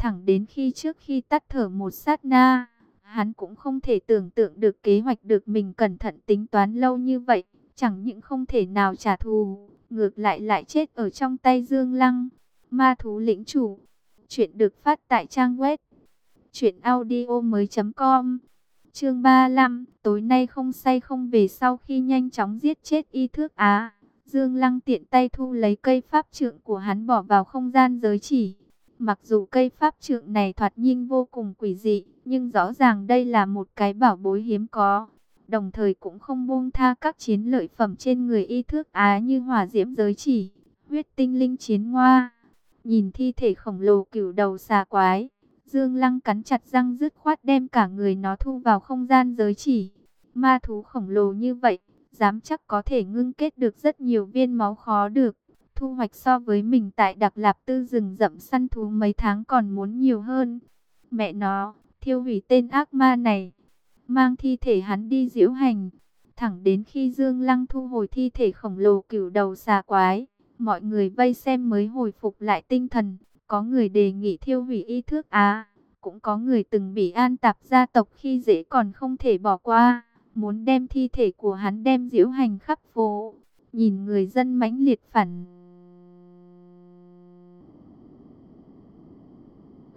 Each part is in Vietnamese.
Thẳng đến khi trước khi tắt thở một sát na, hắn cũng không thể tưởng tượng được kế hoạch được mình cẩn thận tính toán lâu như vậy. Chẳng những không thể nào trả thù, ngược lại lại chết ở trong tay Dương Lăng. Ma thú lĩnh chủ. Chuyện được phát tại trang web. Chuyện audio mới com. Chương 35. Tối nay không say không về sau khi nhanh chóng giết chết y thước á. Dương Lăng tiện tay thu lấy cây pháp trượng của hắn bỏ vào không gian giới chỉ. Mặc dù cây pháp trượng này thoạt nhìn vô cùng quỷ dị, nhưng rõ ràng đây là một cái bảo bối hiếm có. Đồng thời cũng không buông tha các chiến lợi phẩm trên người y thước á như hỏa diễm giới chỉ, huyết tinh linh chiến ngoa. Nhìn thi thể khổng lồ cửu đầu xà quái, Dương Lăng cắn chặt răng dứt khoát đem cả người nó thu vào không gian giới chỉ. Ma thú khổng lồ như vậy, dám chắc có thể ngưng kết được rất nhiều viên máu khó được. Thu hoạch so với mình tại Đặc Lạp Tư rừng rậm săn thú mấy tháng còn muốn nhiều hơn. Mẹ nó, thiêu hủy tên ác ma này, mang thi thể hắn đi diễu hành. Thẳng đến khi Dương Lăng thu hồi thi thể khổng lồ cửu đầu xà quái, mọi người vây xem mới hồi phục lại tinh thần. Có người đề nghị thiêu hủy y thước á, cũng có người từng bị an tạp gia tộc khi dễ còn không thể bỏ qua, muốn đem thi thể của hắn đem diễu hành khắp phố. Nhìn người dân mãnh liệt phản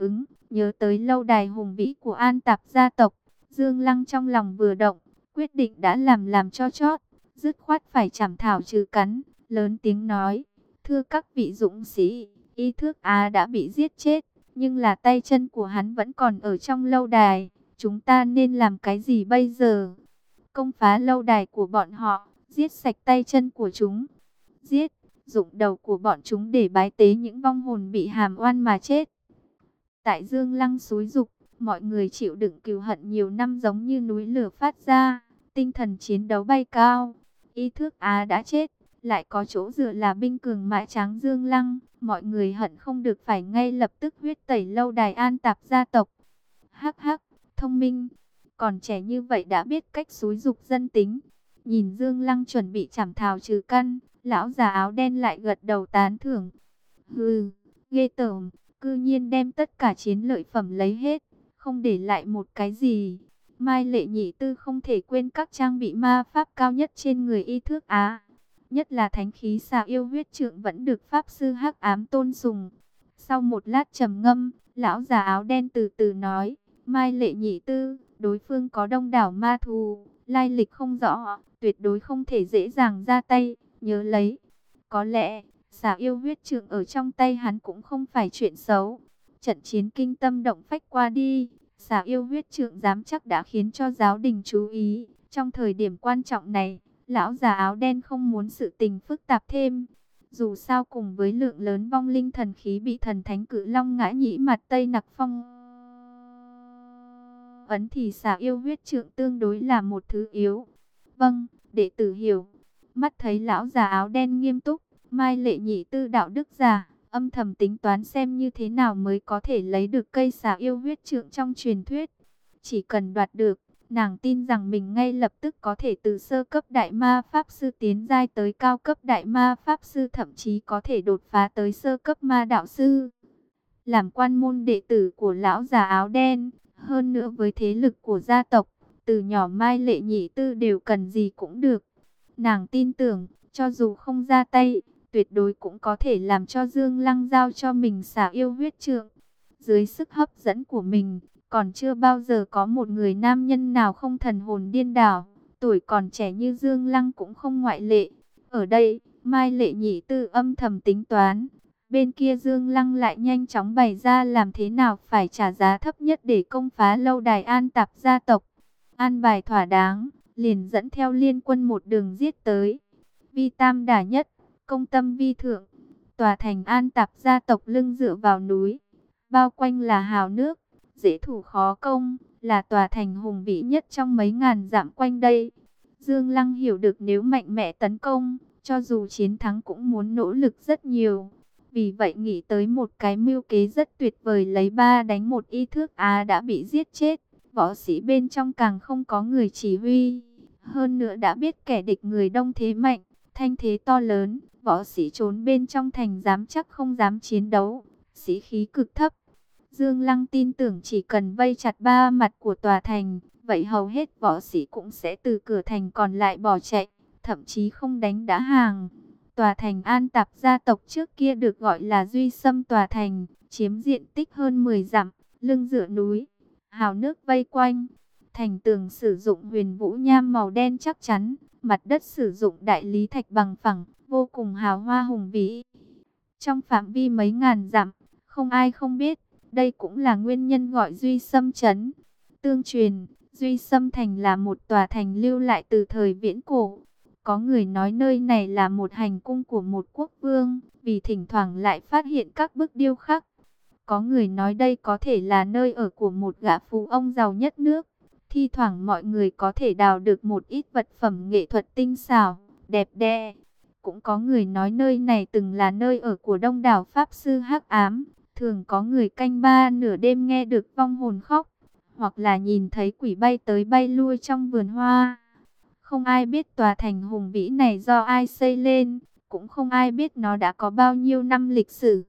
ứng, nhớ tới lâu đài hùng vĩ của an tạp gia tộc, Dương Lăng trong lòng vừa động, quyết định đã làm làm cho chót, dứt khoát phải chảm thảo trừ cắn, lớn tiếng nói, thưa các vị dũng sĩ, y thước Á đã bị giết chết, nhưng là tay chân của hắn vẫn còn ở trong lâu đài, chúng ta nên làm cái gì bây giờ? Công phá lâu đài của bọn họ, giết sạch tay chân của chúng, giết, dụng đầu của bọn chúng để bái tế những vong hồn bị hàm oan mà chết. Tại Dương Lăng suối dục, mọi người chịu đựng cừu hận nhiều năm giống như núi lửa phát ra, tinh thần chiến đấu bay cao. Y thước Á đã chết, lại có chỗ dựa là binh cường mã tráng Dương Lăng, mọi người hận không được phải ngay lập tức huyết tẩy lâu đài an tạp gia tộc. Hắc hắc, thông minh, còn trẻ như vậy đã biết cách xúi dục dân tính. Nhìn Dương Lăng chuẩn bị chảm thảo trừ căn, lão già áo đen lại gật đầu tán thưởng. Hừ, ghê tởm, cư nhiên đem tất cả chiến lợi phẩm lấy hết, không để lại một cái gì. Mai lệ nhị tư không thể quên các trang bị ma pháp cao nhất trên người y thước Á. Nhất là thánh khí xà yêu huyết trượng vẫn được pháp sư hắc ám tôn sùng. Sau một lát trầm ngâm, lão già áo đen từ từ nói, Mai lệ nhị tư, đối phương có đông đảo ma thù, lai lịch không rõ, tuyệt đối không thể dễ dàng ra tay, nhớ lấy. Có lẽ, xà yêu huyết trường ở trong tay hắn cũng không phải chuyện xấu. Trận chiến kinh tâm động phách qua đi, xà yêu huyết trường dám chắc đã khiến cho giáo đình chú ý. Trong thời điểm quan trọng này, lão già áo đen không muốn sự tình phức tạp thêm. Dù sao cùng với lượng lớn vong linh thần khí bị thần thánh cử long ngã nhĩ mặt Tây Nặc Phong ấn thì xà yêu huyết trượng tương đối là một thứ yếu. Vâng, đệ tử hiểu. Mắt thấy lão già áo đen nghiêm túc, Mai lệ nhị tư đạo đức giả, âm thầm tính toán xem như thế nào mới có thể lấy được cây xà yêu huyết trượng trong truyền thuyết. Chỉ cần đoạt được, nàng tin rằng mình ngay lập tức có thể từ sơ cấp đại ma pháp sư tiến giai tới cao cấp đại ma pháp sư thậm chí có thể đột phá tới sơ cấp ma đạo sư. Làm quan môn đệ tử của lão già áo đen, hơn nữa với thế lực của gia tộc, từ nhỏ mai lệ nhị tư đều cần gì cũng được. Nàng tin tưởng, cho dù không ra tay, tuyệt đối cũng có thể làm cho Dương Lăng giao cho mình xả yêu huyết trượng. Dưới sức hấp dẫn của mình, còn chưa bao giờ có một người nam nhân nào không thần hồn điên đảo, tuổi còn trẻ như Dương Lăng cũng không ngoại lệ. Ở đây, Mai Lệ Nhị Tư âm thầm tính toán, bên kia Dương Lăng lại nhanh chóng bày ra làm thế nào phải trả giá thấp nhất để công phá lâu đài an tạp gia tộc. An bài thỏa đáng, liền dẫn theo liên quân một đường giết tới. Vi tam đả nhất, công tâm vi thượng, tòa thành an tạp gia tộc lưng dựa vào núi, bao quanh là hào nước, dễ thủ khó công, là tòa thành hùng vĩ nhất trong mấy ngàn dặm quanh đây. Dương Lăng hiểu được nếu mạnh mẽ tấn công, cho dù chiến thắng cũng muốn nỗ lực rất nhiều. Vì vậy nghĩ tới một cái mưu kế rất tuyệt vời lấy ba đánh một y thước Á đã bị giết chết. Võ sĩ bên trong càng không có người chỉ huy. Hơn nữa đã biết kẻ địch người đông thế mạnh, thanh thế to lớn, võ sĩ trốn bên trong thành dám chắc không dám chiến đấu, sĩ khí cực thấp. Dương Lăng tin tưởng chỉ cần vây chặt ba mặt của tòa thành, vậy hầu hết võ sĩ cũng sẽ từ cửa thành còn lại bỏ chạy, thậm chí không đánh đã hàng. Tòa thành An Tạp gia tộc trước kia được gọi là Duy Sâm Tòa Thành, chiếm diện tích hơn 10 dặm, lưng dựa núi, hào nước vây quanh. Thành tường sử dụng huyền vũ nham màu đen chắc chắn, mặt đất sử dụng đại lý thạch bằng phẳng, vô cùng hào hoa hùng vĩ. Trong phạm vi mấy ngàn dặm, không ai không biết, đây cũng là nguyên nhân gọi Duy Sâm Trấn. Tương truyền, Duy Sâm Thành là một tòa thành lưu lại từ thời viễn cổ. Có người nói nơi này là một hành cung của một quốc vương, vì thỉnh thoảng lại phát hiện các bức điêu khắc. Có người nói đây có thể là nơi ở của một gã phú ông giàu nhất nước. Thi thoảng mọi người có thể đào được một ít vật phẩm nghệ thuật tinh xảo, đẹp đẽ. Cũng có người nói nơi này từng là nơi ở của đông đảo Pháp Sư hắc Ám. Thường có người canh ba nửa đêm nghe được vong hồn khóc, hoặc là nhìn thấy quỷ bay tới bay lui trong vườn hoa. Không ai biết tòa thành hùng vĩ này do ai xây lên, cũng không ai biết nó đã có bao nhiêu năm lịch sử.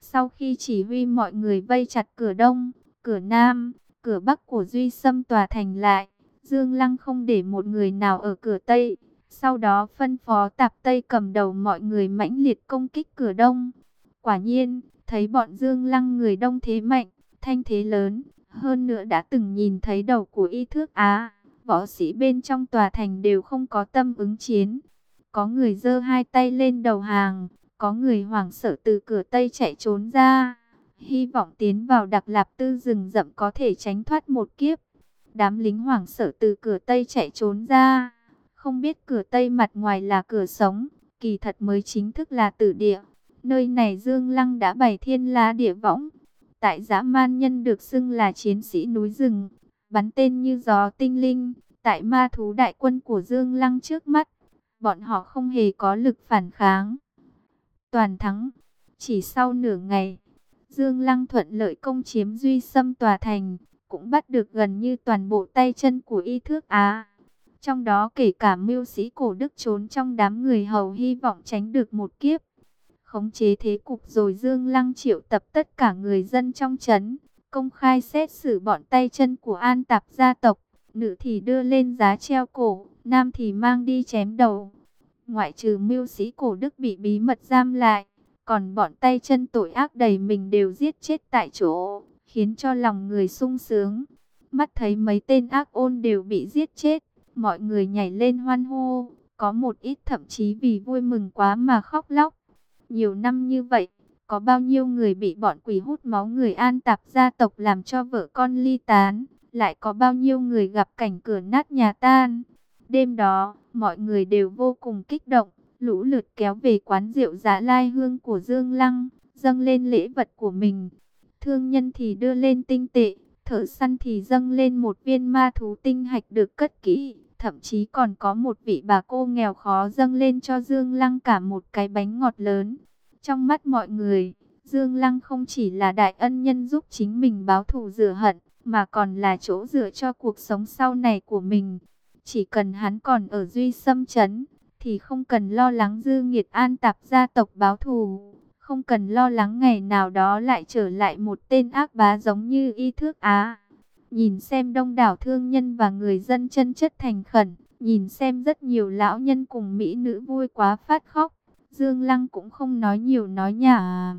Sau khi chỉ huy mọi người vây chặt cửa đông, cửa nam, cửa bắc của Duy Sâm tòa thành lại, Dương Lăng không để một người nào ở cửa tây. Sau đó phân phó tạp tây cầm đầu mọi người mãnh liệt công kích cửa đông. Quả nhiên, thấy bọn Dương Lăng người đông thế mạnh, thanh thế lớn, hơn nữa đã từng nhìn thấy đầu của y thước Á. Võ sĩ bên trong tòa thành đều không có tâm ứng chiến. Có người giơ hai tay lên đầu hàng, có người hoảng sợ từ cửa Tây chạy trốn ra. Hy vọng tiến vào đặc lạp tư rừng rậm có thể tránh thoát một kiếp. Đám lính hoảng sợ từ cửa Tây chạy trốn ra. Không biết cửa Tây mặt ngoài là cửa sống, kỳ thật mới chính thức là tử địa. Nơi này Dương Lăng đã bày thiên la địa võng. Tại dã man nhân được xưng là chiến sĩ núi rừng, bắn tên như gió tinh linh. Tại ma thú đại quân của Dương Lăng trước mắt, bọn họ không hề có lực phản kháng. Toàn thắng, chỉ sau nửa ngày, Dương Lăng thuận lợi công chiếm Duy xâm Tòa Thành, cũng bắt được gần như toàn bộ tay chân của y thước Á. Trong đó kể cả mưu sĩ cổ đức trốn trong đám người hầu hy vọng tránh được một kiếp. Khống chế thế cục rồi Dương Lăng triệu tập tất cả người dân trong chấn, công khai xét xử bọn tay chân của an tạp gia tộc. Nữ thì đưa lên giá treo cổ, nam thì mang đi chém đầu. Ngoại trừ mưu sĩ cổ đức bị bí mật giam lại, còn bọn tay chân tội ác đầy mình đều giết chết tại chỗ, khiến cho lòng người sung sướng. Mắt thấy mấy tên ác ôn đều bị giết chết, mọi người nhảy lên hoan hô, có một ít thậm chí vì vui mừng quá mà khóc lóc. Nhiều năm như vậy, có bao nhiêu người bị bọn quỷ hút máu người an tạp gia tộc làm cho vợ con ly tán, lại có bao nhiêu người gặp cảnh cửa nát nhà tan. Đêm đó, mọi người đều vô cùng kích động, lũ lượt kéo về quán rượu giá lai hương của Dương Lăng, dâng lên lễ vật của mình. Thương nhân thì đưa lên tinh tệ, thợ săn thì dâng lên một viên ma thú tinh hạch được cất kỹ. Thậm chí còn có một vị bà cô nghèo khó dâng lên cho Dương Lăng cả một cái bánh ngọt lớn. Trong mắt mọi người, Dương Lăng không chỉ là đại ân nhân giúp chính mình báo thù rửa hận, mà còn là chỗ dựa cho cuộc sống sau này của mình. Chỉ cần hắn còn ở Duy Sâm Trấn, thì không cần lo lắng dư nghiệt an tạp gia tộc báo thù. Không cần lo lắng ngày nào đó lại trở lại một tên ác bá giống như y thước Á. Nhìn xem đông đảo thương nhân và người dân chân chất thành khẩn, nhìn xem rất nhiều lão nhân cùng mỹ nữ vui quá phát khóc. Dương Lăng cũng không nói nhiều nói nhả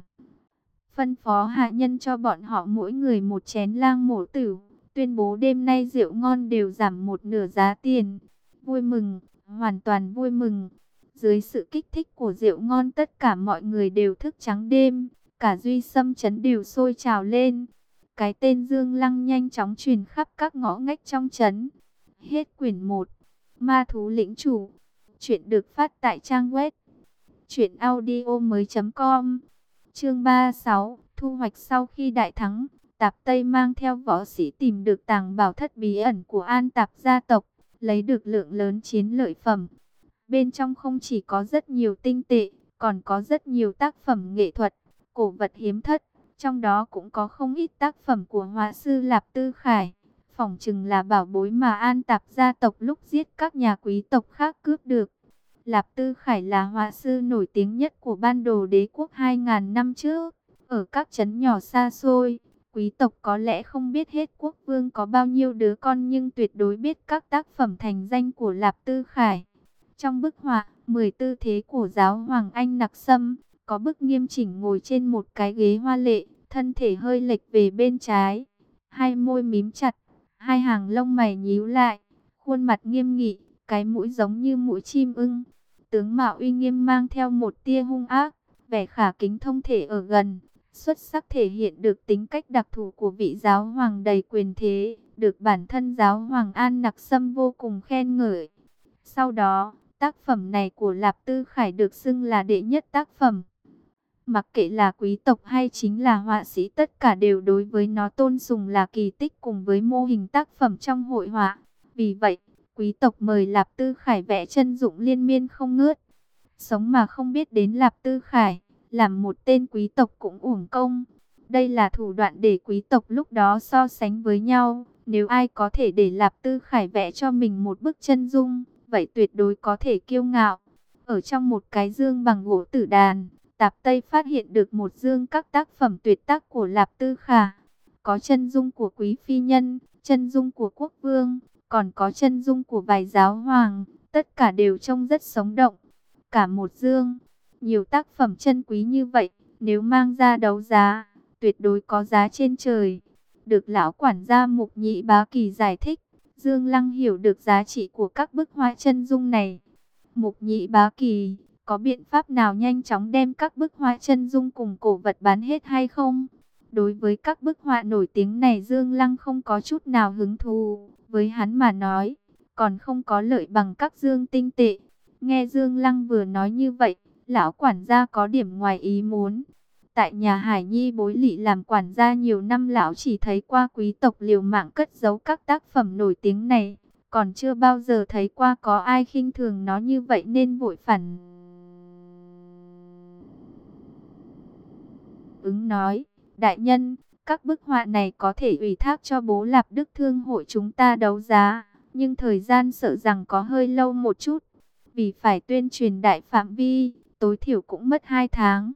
phân phó hạ nhân cho bọn họ mỗi người một chén lang mổ tử, tuyên bố đêm nay rượu ngon đều giảm một nửa giá tiền. Vui mừng, hoàn toàn vui mừng. Dưới sự kích thích của rượu ngon tất cả mọi người đều thức trắng đêm, cả duy xâm chấn đều sôi trào lên. Cái tên Dương Lăng nhanh chóng truyền khắp các ngõ ngách trong trấn Hết quyển 1. Ma thú lĩnh chủ. Chuyện được phát tại trang web. Chuyện audio mới.com Chương 36, thu hoạch sau khi đại thắng, Tạp Tây mang theo võ sĩ tìm được tàng bảo thất bí ẩn của An Tạp gia tộc, lấy được lượng lớn chiến lợi phẩm. Bên trong không chỉ có rất nhiều tinh tệ, còn có rất nhiều tác phẩm nghệ thuật, cổ vật hiếm thất, trong đó cũng có không ít tác phẩm của họa sư Lạp Tư Khải. Phỏng chừng là bảo bối mà An Tạp gia tộc lúc giết các nhà quý tộc khác cướp được. Lạp Tư Khải là họa sư nổi tiếng nhất của ban đồ đế quốc 2.000 năm trước. Ở các trấn nhỏ xa xôi, Quý tộc có lẽ không biết hết quốc vương có bao nhiêu đứa con nhưng tuyệt đối biết các tác phẩm thành danh của Lạp Tư Khải. Trong bức họa, 10 tư thế của giáo hoàng Anh Nặc Sâm, có bức nghiêm chỉnh ngồi trên một cái ghế hoa lệ, thân thể hơi lệch về bên trái, hai môi mím chặt, hai hàng lông mày nhíu lại, khuôn mặt nghiêm nghị, cái mũi giống như mũi chim ưng. Tướng mạo uy nghiêm mang theo một tia hung ác, vẻ khả kính thông thể ở gần, xuất sắc thể hiện được tính cách đặc thù của vị giáo hoàng đầy quyền thế, được bản thân giáo hoàng An Nặc Sâm vô cùng khen ngợi. Sau đó, tác phẩm này của Lạp Tư Khải được xưng là đệ nhất tác phẩm. Mặc kệ là quý tộc hay chính là họa sĩ tất cả đều đối với nó tôn sùng là kỳ tích cùng với mô hình tác phẩm trong hội họa. Vì vậy, quý tộc mời Lạp Tư Khải vẽ chân dụng liên miên không ngớt. Sống mà không biết đến Lạp Tư Khải, làm một tên quý tộc cũng uổng công. Đây là thủ đoạn để quý tộc lúc đó so sánh với nhau. Nếu ai có thể để Lạp Tư Khải vẽ cho mình một bức chân dung, vậy tuyệt đối có thể kiêu ngạo. Ở trong một cái dương bằng gỗ tử đàn, Tạp Tây phát hiện được một dương các tác phẩm tuyệt tác của Lạp Tư Khả. Có chân dung của quý phi nhân, chân dung của quốc vương, còn có chân dung của vài giáo hoàng, tất cả đều trông rất sống động. Cả một dương, nhiều tác phẩm chân quý như vậy, nếu mang ra đấu giá, tuyệt đối có giá trên trời. Được lão quản gia Mục Nhị Bá Kỳ giải thích, Dương Lăng hiểu được giá trị của các bức hoa chân dung này. Mục Nhị Bá Kỳ, có biện pháp nào nhanh chóng đem các bức họa chân dung cùng cổ vật bán hết hay không? Đối với các bức họa nổi tiếng này Dương Lăng không có chút nào hứng thú, với hắn mà nói, còn không có lợi bằng các dương tinh tệ. Nghe Dương Lăng vừa nói như vậy, lão quản gia có điểm ngoài ý muốn. Tại nhà Hải Nhi bối lị làm quản gia nhiều năm lão chỉ thấy qua quý tộc liều mạng cất giấu các tác phẩm nổi tiếng này, còn chưa bao giờ thấy qua có ai khinh thường nó như vậy nên vội phản. Ứng nói, đại nhân, các bức họa này có thể ủy thác cho bố Lạp Đức Thương hội chúng ta đấu giá, nhưng thời gian sợ rằng có hơi lâu một chút, vì phải tuyên truyền đại phạm vi, tối thiểu cũng mất hai tháng.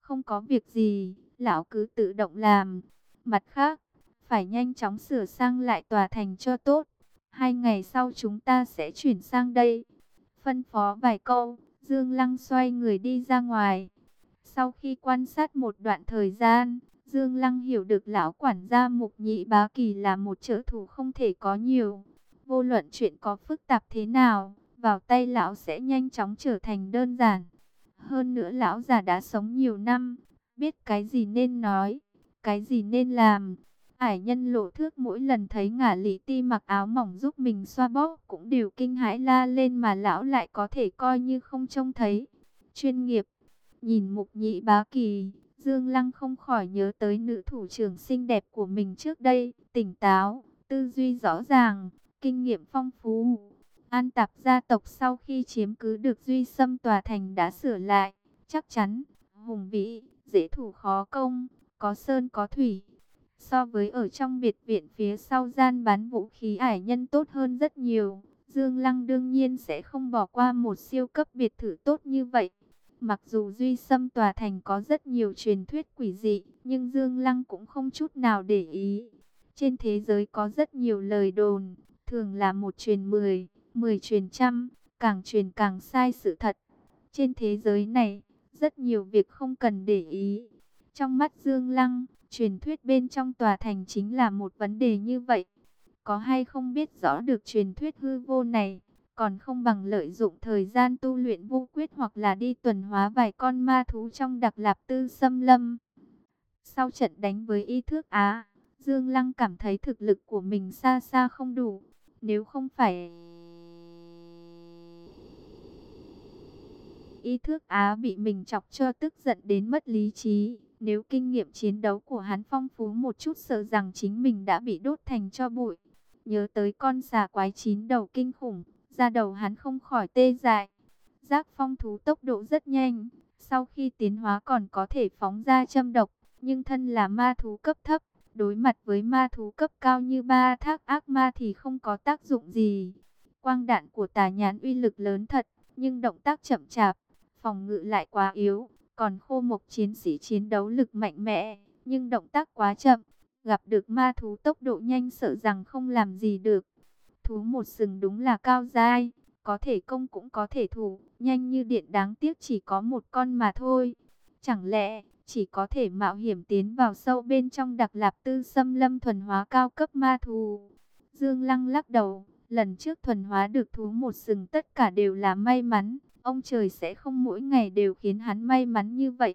Không có việc gì, lão cứ tự động làm. Mặt khác, phải nhanh chóng sửa sang lại tòa thành cho tốt. Hai ngày sau chúng ta sẽ chuyển sang đây. Phân phó vài câu, Dương Lăng xoay người đi ra ngoài. Sau khi quan sát một đoạn thời gian, Dương Lăng hiểu được lão quản gia Mục Nhị Bá Kỳ là một trợ thủ không thể có nhiều. Vô luận chuyện có phức tạp thế nào, vào tay lão sẽ nhanh chóng trở thành đơn giản. Hơn nữa lão già đã sống nhiều năm, biết cái gì nên nói, cái gì nên làm. Ải nhân lộ thước mỗi lần thấy ngả lý ti mặc áo mỏng giúp mình xoa bóp cũng đều kinh hãi la lên mà lão lại có thể coi như không trông thấy. Chuyên nghiệp, nhìn mục nhị bá kỳ, Dương Lăng không khỏi nhớ tới nữ thủ trưởng xinh đẹp của mình trước đây, tỉnh táo, tư duy rõ ràng, kinh nghiệm phong phú. An tạp gia tộc sau khi chiếm cứ được duy xâm tòa thành đã sửa lại, chắc chắn, hùng vĩ, dễ thủ khó công, có sơn có thủy. So với ở trong biệt viện phía sau gian bán vũ khí ải nhân tốt hơn rất nhiều, Dương Lăng đương nhiên sẽ không bỏ qua một siêu cấp biệt thự tốt như vậy. Mặc dù Duy Sâm Tòa Thành có rất nhiều truyền thuyết quỷ dị, nhưng Dương Lăng cũng không chút nào để ý. Trên thế giới có rất nhiều lời đồn, thường là một truyền mười, mười truyền trăm, càng truyền càng sai sự thật. Trên thế giới này, rất nhiều việc không cần để ý. Trong mắt Dương Lăng, truyền thuyết bên trong tòa thành chính là một vấn đề như vậy. Có hay không biết rõ được truyền thuyết hư vô này, còn không bằng lợi dụng thời gian tu luyện vô quyết hoặc là đi tuần hóa vài con ma thú trong đặc lạp tư xâm lâm. Sau trận đánh với y thước Á, Dương Lăng cảm thấy thực lực của mình xa xa không đủ. Nếu không phải... Y thước Á bị mình chọc cho tức giận đến mất lý trí. Nếu kinh nghiệm chiến đấu của hắn phong phú một chút sợ rằng chính mình đã bị đốt thành cho bụi. Nhớ tới con xà quái chín đầu kinh khủng, ra đầu hắn không khỏi tê dại. Giác phong thú tốc độ rất nhanh, sau khi tiến hóa còn có thể phóng ra châm độc, nhưng thân là ma thú cấp thấp, đối mặt với ma thú cấp cao như ba thác ác ma thì không có tác dụng gì. Quang đạn của tà nhãn uy lực lớn thật, nhưng động tác chậm chạp, phòng ngự lại quá yếu, còn khô mộc chiến sĩ chiến đấu lực mạnh mẽ, nhưng động tác quá chậm, gặp được ma thú tốc độ nhanh sợ rằng không làm gì được. Thú một sừng đúng là cao dai, có thể công cũng có thể thủ, nhanh như điện đáng tiếc chỉ có một con mà thôi. Chẳng lẽ chỉ có thể mạo hiểm tiến vào sâu bên trong đặc lạp tư xâm lâm thuần hóa cao cấp ma thú. Dương Lăng lắc đầu, lần trước thuần hóa được thú một sừng tất cả đều là may mắn, ông trời sẽ không mỗi ngày đều khiến hắn may mắn như vậy.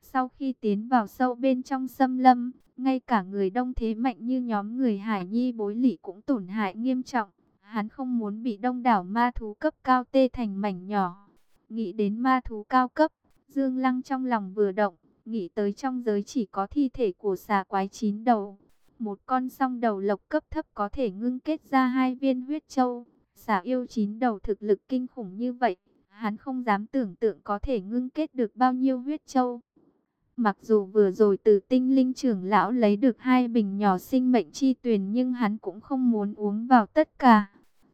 Sau khi tiến vào sâu bên trong xâm lâm, ngay cả người đông thế mạnh như nhóm người Hải Nhi bối lỷ cũng tổn hại nghiêm trọng. Hắn không muốn bị đông đảo ma thú cấp cao tê thành mảnh nhỏ. Nghĩ đến ma thú cao cấp, Dương Lăng trong lòng vừa động, nghĩ tới trong giới chỉ có thi thể của xà quái chín đầu. Một con song đầu lộc cấp thấp có thể ngưng kết ra hai viên huyết châu. Xà yêu chín đầu thực lực kinh khủng như vậy, hắn không dám tưởng tượng có thể ngưng kết được bao nhiêu huyết châu. Mặc dù vừa rồi từ tinh linh trưởng lão lấy được hai bình nhỏ sinh mệnh chi tuyền nhưng hắn cũng không muốn uống vào tất cả.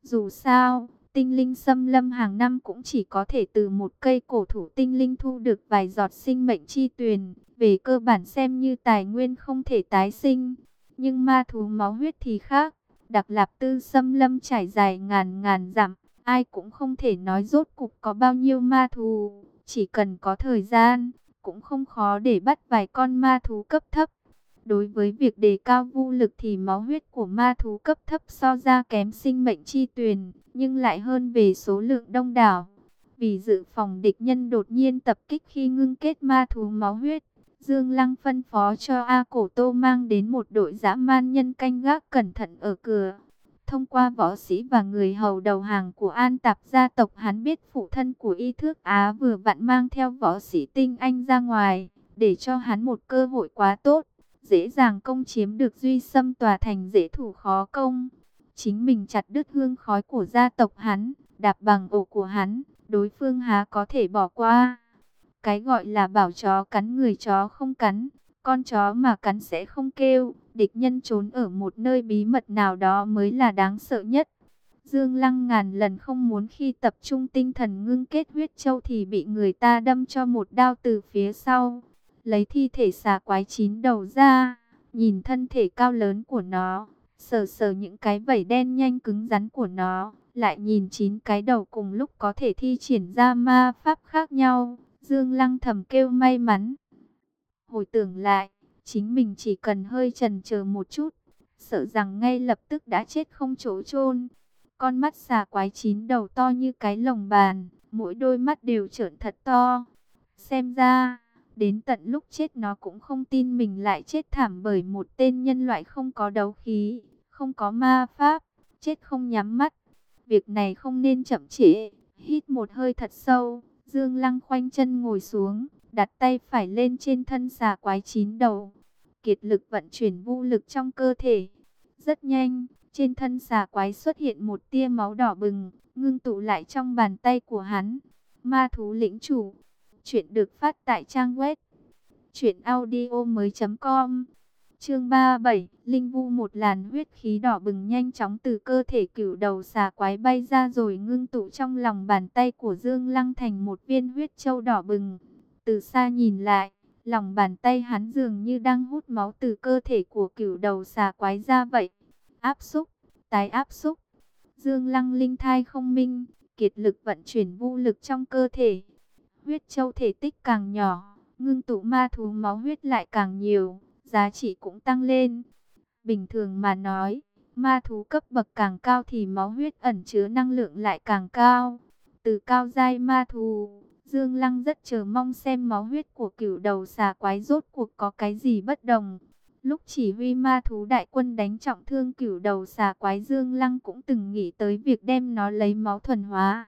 Dù sao, tinh linh xâm lâm hàng năm cũng chỉ có thể từ một cây cổ thủ tinh linh thu được vài giọt sinh mệnh chi tuyền. Về cơ bản xem như tài nguyên không thể tái sinh. Nhưng ma thú máu huyết thì khác. Đặc lạp tư xâm lâm trải dài ngàn ngàn dặm. Ai cũng không thể nói rốt cục có bao nhiêu ma thú. Chỉ cần có thời gian, cũng không khó để bắt vài con ma thú cấp thấp. Đối với việc đề cao vũ lực thì máu huyết của ma thú cấp thấp so ra kém sinh mệnh chi tuyền, nhưng lại hơn về số lượng đông đảo. Vì dự phòng địch nhân đột nhiên tập kích khi ngưng kết ma thú máu huyết, Dương Lăng phân phó cho A Cổ Tô mang đến một đội dã man nhân canh gác cẩn thận ở cửa. Thông qua võ sĩ và người hầu đầu hàng của An Tạp gia tộc hắn biết phụ thân của Y Thước Á vừa vặn mang theo võ sĩ tinh anh ra ngoài, để cho hắn một cơ hội quá tốt dễ dàng công chiếm được duy xâm tòa thành dễ thủ khó công. Chính mình chặt đứt hương khói của gia tộc hắn, đạp bằng ổ của hắn, đối phương há có thể bỏ qua. Cái gọi là bảo chó cắn người chó không cắn, con chó mà cắn sẽ không kêu, địch nhân trốn ở một nơi bí mật nào đó mới là đáng sợ nhất. Dương Lăng ngàn lần không muốn khi tập trung tinh thần ngưng kết huyết châu thì bị người ta đâm cho một đao từ phía sau lấy thi thể xà quái chín đầu ra, nhìn thân thể cao lớn của nó, sờ sờ những cái vảy đen nhanh cứng rắn của nó, lại nhìn chín cái đầu cùng lúc có thể thi triển ra ma pháp khác nhau, Dương Lăng thầm kêu may mắn. Hồi tưởng lại, chính mình chỉ cần hơi trần chờ một chút, sợ rằng ngay lập tức đã chết không chỗ chôn. Con mắt xà quái chín đầu to như cái lồng bàn, mỗi đôi mắt đều trợn thật to. Xem ra, Đến tận lúc chết nó cũng không tin mình lại chết thảm bởi một tên nhân loại không có đấu khí, không có ma pháp, chết không nhắm mắt. Việc này không nên chậm trễ. Hít một hơi thật sâu, Dương Lăng khoanh chân ngồi xuống, đặt tay phải lên trên thân xà quái chín đầu. Kiệt lực vận chuyển vũ lực trong cơ thể. Rất nhanh, trên thân xà quái xuất hiện một tia máu đỏ bừng, ngưng tụ lại trong bàn tay của hắn. Ma thú lĩnh chủ. Chuyện được phát tại trang web truyệnaudiomoi.com. Chương 37, linh vu một làn huyết khí đỏ bừng nhanh chóng từ cơ thể cửu đầu xà quái bay ra rồi ngưng tụ trong lòng bàn tay của Dương Lăng thành một viên huyết châu đỏ bừng. Từ xa nhìn lại, lòng bàn tay hắn dường như đang hút máu từ cơ thể của cửu đầu xà quái ra vậy. Áp xúc, tái áp xúc. Dương Lăng linh thai không minh, kiệt lực vận chuyển vô lực trong cơ thể huyết châu thể tích càng nhỏ, ngưng tụ ma thú máu huyết lại càng nhiều, giá trị cũng tăng lên. Bình thường mà nói, ma thú cấp bậc càng cao thì máu huyết ẩn chứa năng lượng lại càng cao. Từ cao giai ma thú, Dương Lăng rất chờ mong xem máu huyết của cửu đầu xà quái rốt cuộc có cái gì bất đồng. Lúc chỉ huy ma thú đại quân đánh trọng thương cửu đầu xà quái Dương Lăng cũng từng nghĩ tới việc đem nó lấy máu thuần hóa.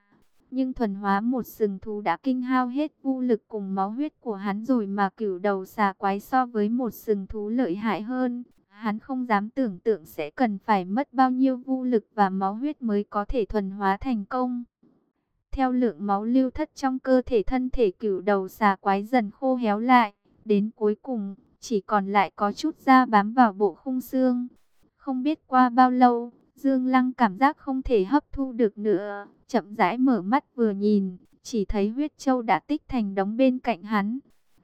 Nhưng thuần hóa một sừng thú đã kinh hao hết vu lực cùng máu huyết của hắn rồi mà cửu đầu xà quái so với một sừng thú lợi hại hơn. Hắn không dám tưởng tượng sẽ cần phải mất bao nhiêu vu lực và máu huyết mới có thể thuần hóa thành công. Theo lượng máu lưu thất trong cơ thể thân thể cửu đầu xà quái dần khô héo lại, đến cuối cùng chỉ còn lại có chút da bám vào bộ khung xương. Không biết qua bao lâu, Dương Lăng cảm giác không thể hấp thu được nữa, chậm rãi mở mắt vừa nhìn, chỉ thấy huyết châu đã tích thành đống bên cạnh hắn.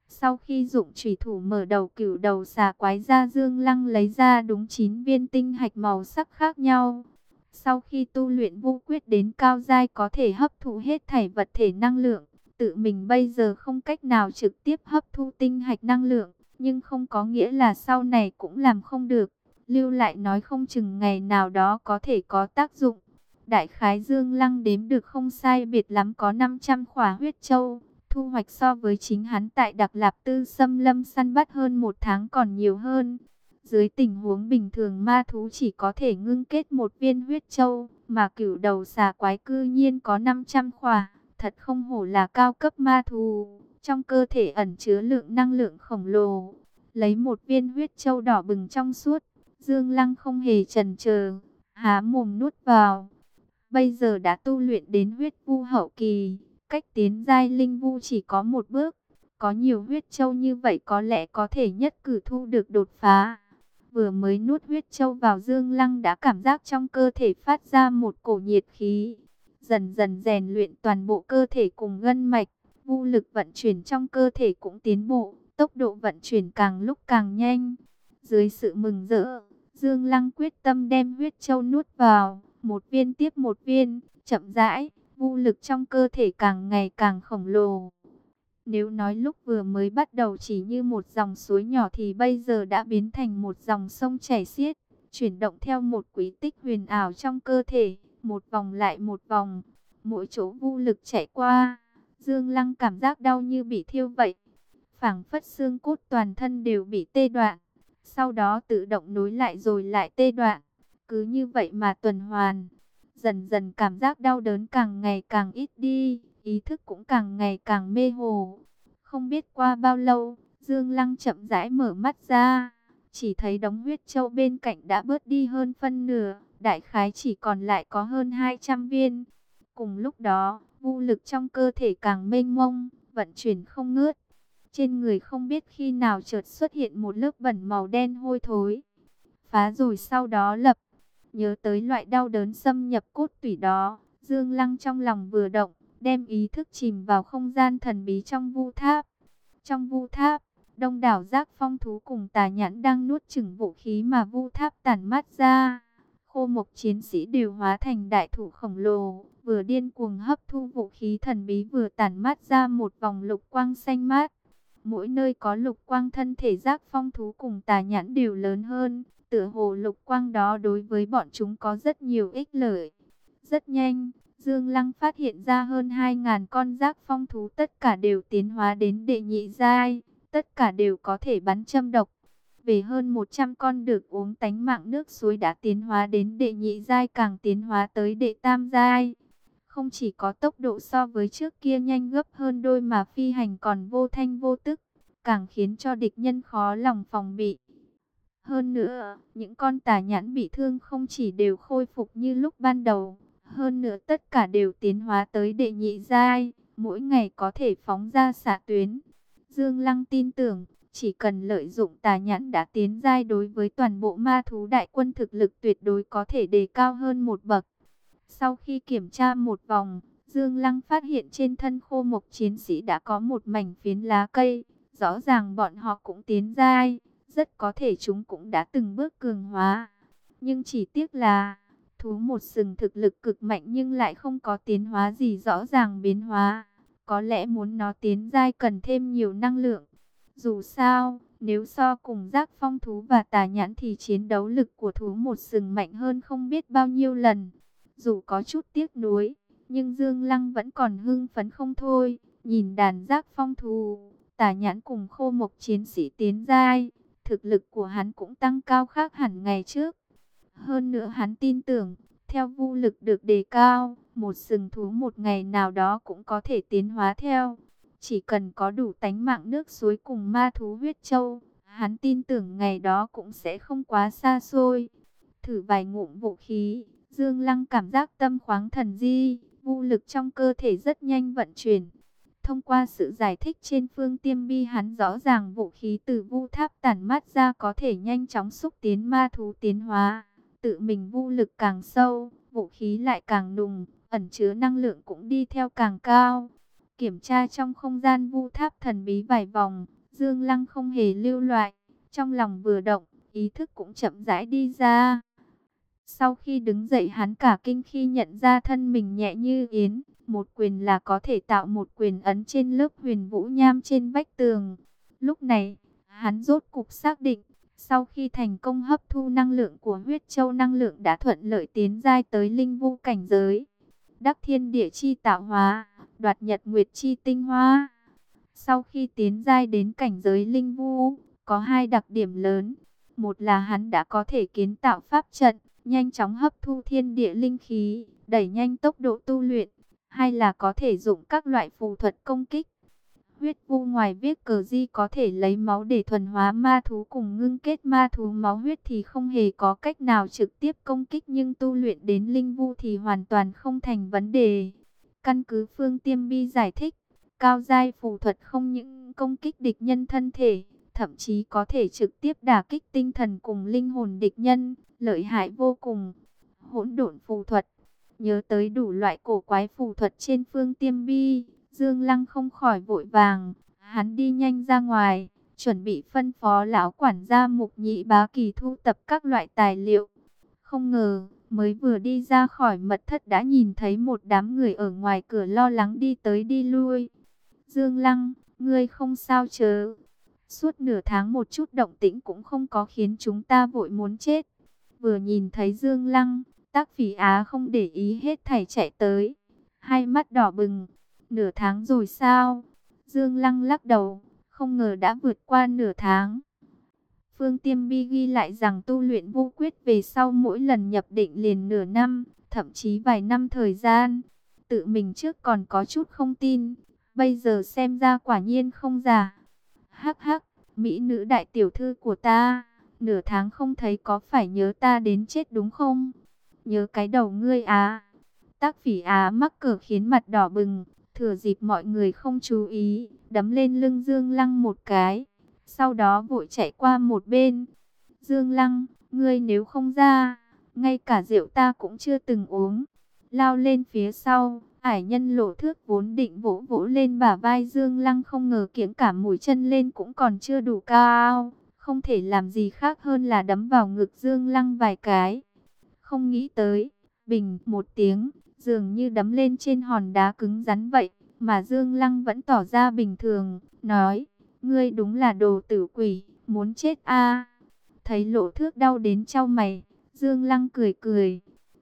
Sau khi dụng trùy thủ mở đầu cửu đầu xà quái ra Dương Lăng lấy ra đúng 9 viên tinh hạch màu sắc khác nhau. Sau khi tu luyện vô quyết đến cao giai có thể hấp thụ hết thảy vật thể năng lượng. Tự mình bây giờ không cách nào trực tiếp hấp thu tinh hạch năng lượng, nhưng không có nghĩa là sau này cũng làm không được. Lưu lại nói không chừng ngày nào đó có thể có tác dụng. Đại khái Dương Lăng đếm được không sai biệt lắm có 500 khỏa huyết châu. Thu hoạch so với chính hắn tại Đặc Lạp Tư xâm lâm săn bắt hơn một tháng còn nhiều hơn. Dưới tình huống bình thường ma thú chỉ có thể ngưng kết một viên huyết châu, mà cửu đầu xà quái cư nhiên có 500 khỏa. Thật không hổ là cao cấp ma thú, trong cơ thể ẩn chứa lượng năng lượng khổng lồ. Lấy một viên huyết châu đỏ bừng trong suốt, Dương Lăng không hề chần chờ, há mồm nuốt vào. Bây giờ đã tu luyện đến huyết vu hậu kỳ, cách tiến giai linh vu chỉ có một bước. Có nhiều huyết châu như vậy có lẽ có thể nhất cử thu được đột phá. Vừa mới nuốt huyết châu vào Dương Lăng đã cảm giác trong cơ thể phát ra một cổ nhiệt khí. Dần dần rèn luyện toàn bộ cơ thể cùng gân mạch, vô lực vận chuyển trong cơ thể cũng tiến bộ, tốc độ vận chuyển càng lúc càng nhanh. Dưới sự mừng rỡ, Dương Lăng quyết tâm đem huyết châu nuốt vào, một viên tiếp một viên, chậm rãi, vô lực trong cơ thể càng ngày càng khổng lồ. Nếu nói lúc vừa mới bắt đầu chỉ như một dòng suối nhỏ thì bây giờ đã biến thành một dòng sông chảy xiết, chuyển động theo một quý tích huyền ảo trong cơ thể, một vòng lại một vòng, mỗi chỗ vu lực chạy qua. Dương Lăng cảm giác đau như bị thiêu vậy, phảng phất xương cốt toàn thân đều bị tê đoạn, sau đó tự động nối lại rồi lại tê đoạn, cứ như vậy mà tuần hoàn. Dần dần cảm giác đau đớn càng ngày càng ít đi, ý thức cũng càng ngày càng mê hồ. Không biết qua bao lâu, Dương Lăng chậm rãi mở mắt ra, chỉ thấy đống huyết châu bên cạnh đã bớt đi hơn phân nửa, đại khái chỉ còn lại có hơn 200 viên. Cùng lúc đó, vô lực trong cơ thể càng mênh mông, vận chuyển không ngớt. Trên người không biết khi nào chợt xuất hiện một lớp bẩn màu đen hôi thối. Phá rồi sau đó lập Nhớ tới loại đau đớn xâm nhập cốt tủy đó, Dương Lăng trong lòng vừa động, đem ý thức chìm vào không gian thần bí trong vu tháp. Trong vu tháp, đông đảo giác phong thú cùng tà nhãn đang nuốt chửng vũ khí mà vu tháp tản mát ra. Khô mộc chiến sĩ đều hóa thành đại thủ khổng lồ, vừa điên cuồng hấp thu vũ khí thần bí vừa tản mát ra một vòng lục quang xanh mát. Mỗi nơi có lục quang thân thể giác phong thú cùng tà nhãn đều lớn hơn, Tựa hồ lục quang đó đối với bọn chúng có rất nhiều ích lợi. Rất nhanh, Dương Lăng phát hiện ra hơn 2.000 con giác phong thú tất cả đều tiến hóa đến đệ nhị giai, tất cả đều có thể bắn châm độc. Về hơn 100 con được uống tánh mạng nước suối đã tiến hóa đến đệ nhị giai càng tiến hóa tới đệ tam giai. Không chỉ có tốc độ so với trước kia nhanh gấp hơn đôi mà phi hành còn vô thanh vô tức, càng khiến cho địch nhân khó lòng phòng bị. Hơn nữa, những con tà nhãn bị thương không chỉ đều khôi phục như lúc ban đầu, hơn nữa tất cả đều tiến hóa tới đệ nhị giai, mỗi ngày có thể phóng ra xạ tuyến. Dương Lăng tin tưởng, chỉ cần lợi dụng tà nhãn đã tiến giai đối với toàn bộ ma thú đại quân thực lực tuyệt đối có thể đề cao hơn một bậc. Sau khi kiểm tra một vòng, Dương Lăng phát hiện trên thân khô mộc chiến sĩ đã có một mảnh phiến lá cây, rõ ràng bọn họ cũng tiến giai rất có thể chúng cũng đã từng bước cường hóa. Nhưng chỉ tiếc là, thú một sừng thực lực cực mạnh nhưng lại không có tiến hóa gì rõ ràng biến hóa. Có lẽ muốn nó tiến giai cần thêm nhiều năng lượng. Dù sao, nếu so cùng giác phong thú và tà nhãn thì chiến đấu lực của thú một sừng mạnh hơn không biết bao nhiêu lần. Dù có chút tiếc nuối, nhưng Dương Lăng vẫn còn hưng phấn không thôi. Nhìn đàn giác phong thú, tà nhãn cùng khô mộc chiến sĩ tiến giai, thực lực của hắn cũng tăng cao khác hẳn ngày trước. Hơn nữa hắn tin tưởng, theo vu lực được đề cao, một sừng thú một ngày nào đó cũng có thể tiến hóa theo. Chỉ cần có đủ tánh mạng nước suối cùng ma thú huyết châu, hắn tin tưởng ngày đó cũng sẽ không quá xa xôi. Thử vài ngụm vũ khí, Dương Lăng cảm giác tâm khoáng thần di, vu lực trong cơ thể rất nhanh vận chuyển. Thông qua sự giải thích trên phương tiêm bi hắn rõ ràng vũ khí từ vu tháp tản mát ra có thể nhanh chóng xúc tiến ma thú tiến hóa. Tự mình vu lực càng sâu, vũ khí lại càng nùng, ẩn chứa năng lượng cũng đi theo càng cao. Kiểm tra trong không gian vu tháp thần bí vài vòng, Dương Lăng không hề lưu loại, trong lòng vừa động, ý thức cũng chậm rãi đi ra. Sau khi đứng dậy hắn cả kinh khi nhận ra thân mình nhẹ như yến, một quyền là có thể tạo một quyền ấn trên lớp huyền vũ nham trên vách tường. Lúc này, hắn rốt cục xác định, sau khi thành công hấp thu năng lượng của huyết châu năng lượng đã thuận lợi tiến giai tới linh vu cảnh giới. Đắc thiên địa chi tạo hóa, đoạt nhật nguyệt chi tinh hoa. Sau khi tiến giai đến cảnh giới linh vu, có hai đặc điểm lớn. Một là hắn đã có thể kiến tạo pháp trận, nhanh chóng hấp thu thiên địa linh khí, đẩy nhanh tốc độ tu luyện. Hai là có thể dụng các loại phù thuật công kích. Huyết vu ngoài viết cờ di có thể lấy máu để thuần hóa ma thú cùng ngưng kết ma thú máu huyết thì không hề có cách nào trực tiếp công kích nhưng tu luyện đến linh vu thì hoàn toàn không thành vấn đề. Căn cứ phương tiêm bi giải thích, cao giai phù thuật không những công kích địch nhân thân thể, thậm chí có thể trực tiếp đả kích tinh thần cùng linh hồn địch nhân, lợi hại vô cùng. Hỗn độn phù thuật, nhớ tới đủ loại cổ quái phù thuật trên phương tiêm bi, Dương Lăng không khỏi vội vàng, hắn đi nhanh ra ngoài, chuẩn bị phân phó lão quản gia mục nhị bá kỳ thu tập các loại tài liệu. Không ngờ, mới vừa đi ra khỏi mật thất đã nhìn thấy một đám người ở ngoài cửa lo lắng đi tới đi lui. Dương Lăng, ngươi không sao chớ. Suốt nửa tháng một chút động tĩnh cũng không có khiến chúng ta vội muốn chết. Vừa nhìn thấy Dương Lăng, tác phỉ á không để ý hết thảy chạy tới. Hai mắt đỏ bừng. Nửa tháng rồi sao? Dương Lăng lắc đầu, không ngờ đã vượt qua nửa tháng. Phương Tiêm Bi ghi lại rằng tu luyện vô quyết về sau mỗi lần nhập định liền nửa năm, thậm chí vài năm thời gian. Tự mình trước còn có chút không tin, bây giờ xem ra quả nhiên không giả. Hắc hắc, mỹ nữ đại tiểu thư của ta, nửa tháng không thấy có phải nhớ ta đến chết đúng không? Nhớ cái đầu ngươi á, Tác phỉ á mắc cỡ khiến mặt đỏ bừng, thừa dịp mọi người không chú ý, đấm lên lưng Dương Lăng một cái, sau đó vội chạy qua một bên. Dương Lăng, ngươi nếu không ra, ngay cả rượu ta cũng chưa từng uống. Lao lên phía sau, ải nhân lộ thước vốn định vỗ vỗ lên bả vai Dương Lăng không ngờ kiễng cả mũi chân lên cũng còn chưa đủ cao. Không thể làm gì khác hơn là đấm vào ngực Dương Lăng vài cái. Không nghĩ tới, bình một tiếng, dường như đấm lên trên hòn đá cứng rắn vậy, mà Dương Lăng vẫn tỏ ra bình thường, nói, ngươi đúng là đồ tử quỷ, muốn chết a Thấy lộ thước đau đến trao mày, Dương Lăng cười cười,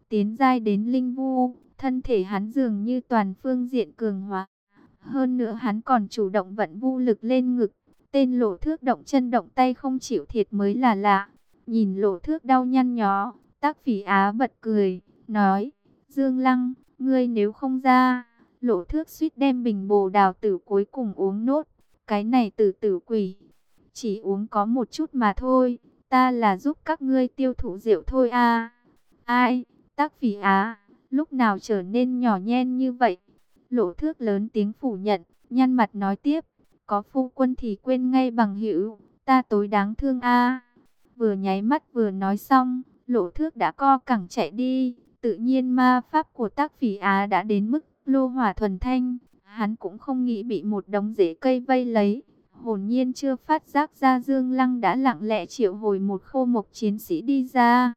tiến dai đến linh vu, thân thể hắn dường như toàn phương diện cường hóa. Hơn nữa hắn còn chủ động vận vu lực lên ngực, tên lộ thước động chân động tay không chịu thiệt mới là lạ. Nhìn lộ thước đau nhăn nhó, tác phỉ á bật cười, nói, Dương Lăng, ngươi nếu không ra, lộ thước suýt đem bình bồ đào tử cuối cùng uống nốt. Cái này tử tử quỷ, chỉ uống có một chút mà thôi, ta là giúp các ngươi tiêu thụ rượu thôi à. Ai, tác phỉ á, lúc nào trở nên nhỏ nhen như vậy? Lộ thước lớn tiếng phủ nhận, nhăn mặt nói tiếp, có phu quân thì quên ngay bằng hữu, ta tối đáng thương a. Vừa nháy mắt vừa nói xong, lộ thước đã co cẳng chạy đi. Tự nhiên ma pháp của tác phỉ Á đã đến mức lô hỏa thuần thanh. Hắn cũng không nghĩ bị một đống rễ cây vây lấy. Hồn nhiên chưa phát giác ra Dương Lăng đã lặng lẽ triệu hồi một khô mộc chiến sĩ đi ra.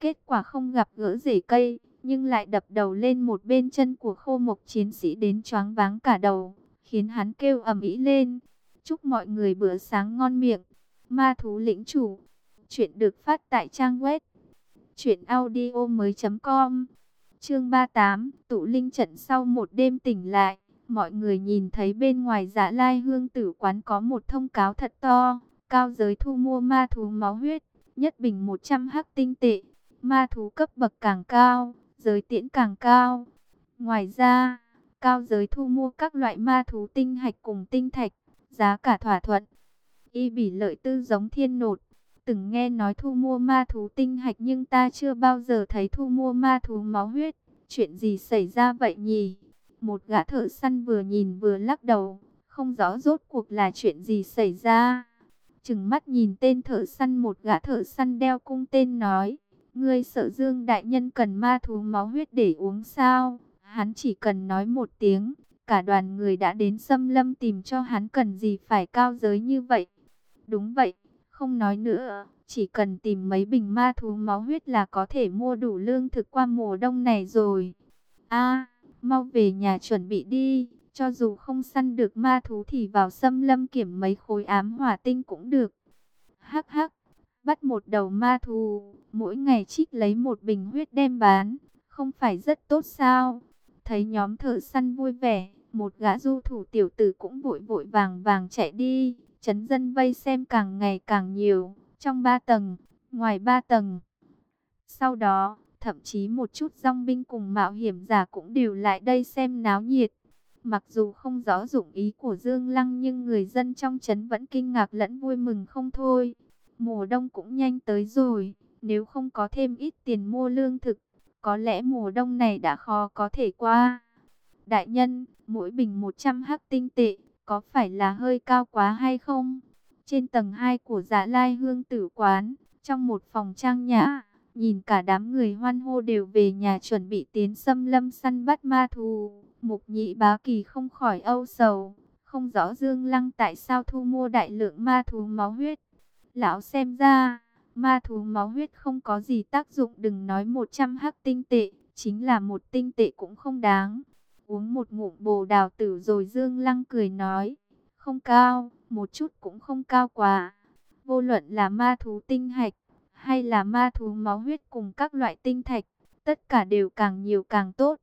Kết quả không gặp gỡ rễ cây, nhưng lại đập đầu lên một bên chân của khô mộc chiến sĩ đến choáng váng cả đầu, khiến hắn kêu ầm ĩ lên. Chúc mọi người bữa sáng ngon miệng. Ma thú lĩnh chủ. Chuyện được phát tại trang web Chuyện audio mới com. Chương 38 Tụ linh trận sau một đêm tỉnh lại. Mọi người nhìn thấy bên ngoài dạ lai hương tử quán có một thông cáo thật to. Cao giới thu mua ma thú máu huyết, Nhất bình 100 hắc tinh tệ. Ma thú cấp bậc càng cao, Giới tiễn càng cao. Ngoài ra, Cao giới thu mua các loại ma thú tinh hạch cùng tinh thạch, Giá cả thỏa thuận. Y bỉ lợi tư giống thiên nột Từng nghe nói thu mua ma thú tinh hạch nhưng ta chưa bao giờ thấy thu mua ma thú máu huyết. Chuyện gì xảy ra vậy nhỉ? Một gã thợ săn vừa nhìn vừa lắc đầu, không rõ rốt cuộc là chuyện gì xảy ra. Chừng mắt nhìn tên thợ săn một gã thợ săn đeo cung tên nói, ngươi sợ Dương Đại Nhân cần ma thú máu huyết để uống sao? Hắn chỉ cần nói một tiếng, cả đoàn người đã đến xâm lâm tìm cho hắn cần gì phải cao giới như vậy. Đúng vậy, không nói nữa, chỉ cần tìm mấy bình ma thú máu huyết là có thể mua đủ lương thực qua mùa đông này rồi. a mau về nhà chuẩn bị đi, cho dù không săn được ma thú thì vào xâm lâm kiểm mấy khối ám hỏa tinh cũng được. Hắc hắc, bắt một đầu ma thú, mỗi ngày trích lấy một bình huyết đem bán, không phải rất tốt sao? Thấy nhóm thợ săn vui vẻ, một gã du thủ tiểu tử cũng vội vội vàng vàng chạy đi, chấn dân vây xem càng ngày càng nhiều, trong ba tầng, ngoài ba tầng. Sau đó, thậm chí một chút dòng binh cùng mạo hiểm giả cũng đều lại đây xem náo nhiệt. Mặc dù không rõ dụng ý của Dương Lăng nhưng người dân trong trấn vẫn kinh ngạc lẫn vui mừng không thôi. Mùa đông cũng nhanh tới rồi, nếu không có thêm ít tiền mua lương thực, có lẽ mùa đông này đã khó có thể qua. Đại nhân, mỗi bình 100 hắc tinh tệ, có phải là hơi cao quá hay không? Trên tầng 2 của dạ lai hương tử quán, trong một phòng trang nhã, nhìn cả đám người hoan hô đều về nhà chuẩn bị tiến xâm lâm săn bắt ma thù. Mục nhị bá kỳ không khỏi âu sầu, không rõ Dương Lăng tại sao thu mua đại lượng ma thú máu huyết. Lão xem ra, ma thú máu huyết không có gì tác dụng đừng nói 100 hắc tinh tệ, chính là một tinh tệ cũng không đáng. Uống một ngụm bồ đào tử rồi Dương Lăng cười nói, không cao, một chút cũng không cao quá. Vô luận là ma thú tinh hạch, hay là ma thú máu huyết cùng các loại tinh thạch, tất cả đều càng nhiều càng tốt.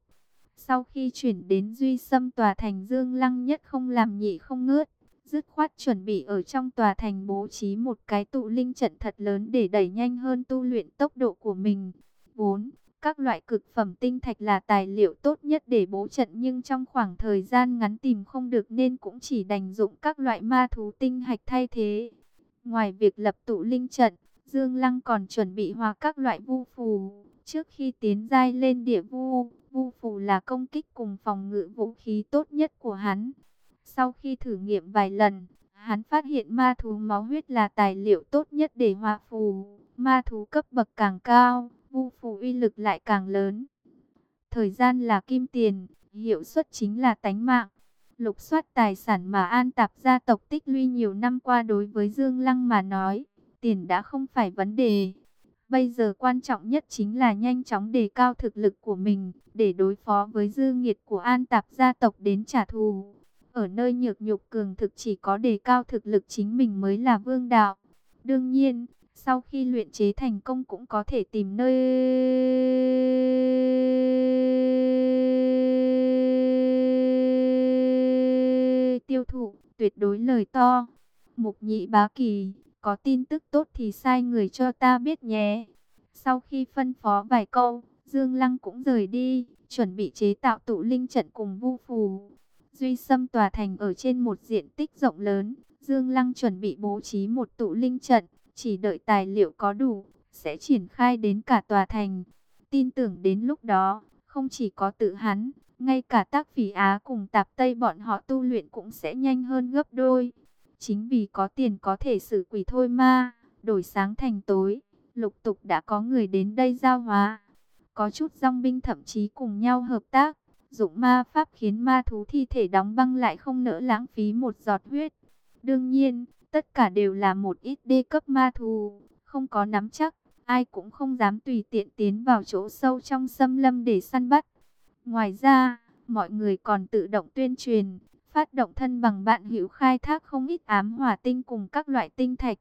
Sau khi chuyển đến Duy Sâm tòa thành Dương Lăng nhất không làm nhị không ngớt, dứt khoát chuẩn bị ở trong tòa thành bố trí một cái tụ linh trận thật lớn để đẩy nhanh hơn tu luyện tốc độ của mình. 4. Các loại cực phẩm tinh thạch là tài liệu tốt nhất để bố trận nhưng trong khoảng thời gian ngắn tìm không được nên cũng chỉ đành dụng các loại ma thú tinh hạch thay thế. Ngoài việc lập tụ linh trận, Dương Lăng còn chuẩn bị hòa các loại vu phù trước khi tiến giai lên địa vu. Vu phù là công kích cùng phòng ngự vũ khí tốt nhất của hắn. Sau khi thử nghiệm vài lần, hắn phát hiện ma thú máu huyết là tài liệu tốt nhất để hòa phù. Ma thú cấp bậc càng cao, vu phù uy lực lại càng lớn. Thời gian là kim tiền, hiệu suất chính là tánh mạng. Lục soát tài sản mà an tạp gia tộc tích lũy nhiều năm qua đối với Dương Lăng mà nói, tiền đã không phải vấn đề. Bây giờ quan trọng nhất chính là nhanh chóng đề cao thực lực của mình, để đối phó với dư nghiệt của an tạp gia tộc đến trả thù. Ở nơi nhược nhục cường thực chỉ có đề cao thực lực chính mình mới là vương đạo. Đương nhiên, sau khi luyện chế thành công cũng có thể tìm nơi tiêu thụ, tuyệt đối lời to. Mục nhị bá kỳ, có tin tức tốt thì sai người cho ta biết nhé. Sau khi phân phó vài câu, Dương Lăng cũng rời đi, chuẩn bị chế tạo tụ linh trận cùng vu phù. Duy xâm tòa thành ở trên một diện tích rộng lớn, Dương Lăng chuẩn bị bố trí một tụ linh trận, chỉ đợi tài liệu có đủ, sẽ triển khai đến cả tòa thành. Tin tưởng đến lúc đó, không chỉ có tự hắn, ngay cả tác phỉ Á cùng tạp Tây bọn họ tu luyện cũng sẽ nhanh hơn gấp đôi. Chính vì có tiền có thể xử quỷ thôi ma, đổi sáng thành tối, lục tục đã có người đến đây giao hóa. Có chút dòng binh thậm chí cùng nhau hợp tác, dụng ma pháp khiến ma thú thi thể đóng băng lại không nỡ lãng phí một giọt huyết. Đương nhiên, tất cả đều là một ít đê cấp ma thú, không có nắm chắc, ai cũng không dám tùy tiện tiến vào chỗ sâu trong xâm lâm để săn bắt. Ngoài ra, mọi người còn tự động tuyên truyền, phát động thân bằng bạn hữu khai thác không ít ám hỏa tinh cùng các loại tinh thạch.